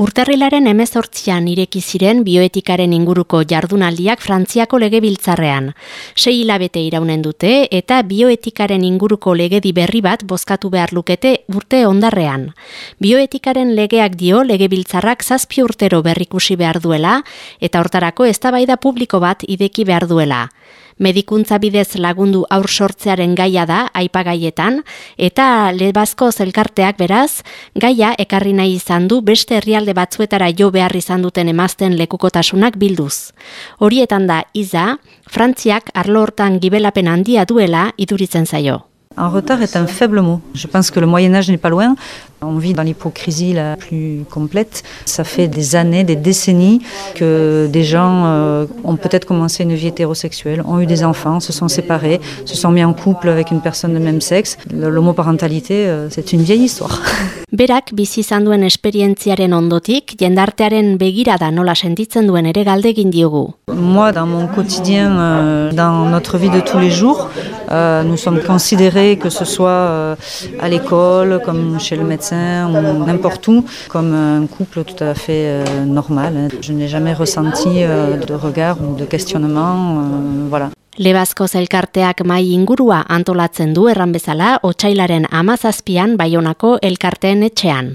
Urtarrilaren emezortzian ireki ziren bioetikaren inguruko jardunaldiak Frantziako legebiltzarrean. Sei hilabete iraunen dute eta bioetikaren inguruko legedi berri bat bozkatu behar lukete urte ondarrean. Bioetikaren legeak dio legebiltzarrak zazpi urtero berrikusi behar duela eta hortarako eztabaida publiko bat ideki behar duela medikuntza bidez lagundu aur sortzearen gaia da aipagaietan eta lebazko zelkarteak beraz gaia ekarri nahi izan du beste herrialde batzuetara jo behar izan duten emazten lekukotasunak bilduz. Horietan da iza, Frantziak arlo hortan gibelapen handia duela iduritzen zaio. Un retard est un faible mot. Je pense que le Moyen Âge n'est pas loin. On vit dans l'hypocrisie la plus complète. Ça fait des années, des décennies que des gens euh, ont peut-être commencé une vie hétérosexuelle, ont eu des enfants, se sont séparés, se sont mis en couple avec une personne de même sexe. L'homoparentalité, euh, c'est une vieille histoire. Berak bizi izan duen esperientziaren ondotik, jendartearen begirada nola sentitzen duen ere galdegin diogu. Moi, dans mon quotidien, euh, dans notre vie de tous les jours, euh, nous sommes considérés, que ce soit euh, à l'école, comme chez le médecin ou n'importe où, comme un couple tout à fait euh, normal. Je n'ai jamais ressenti euh, de regard ou de questionnement. Voilà. Lebazko zelkarteak mai ingurua antolatzen du erran bezala, otsailaren amazazpian baionako elkarteen etxean.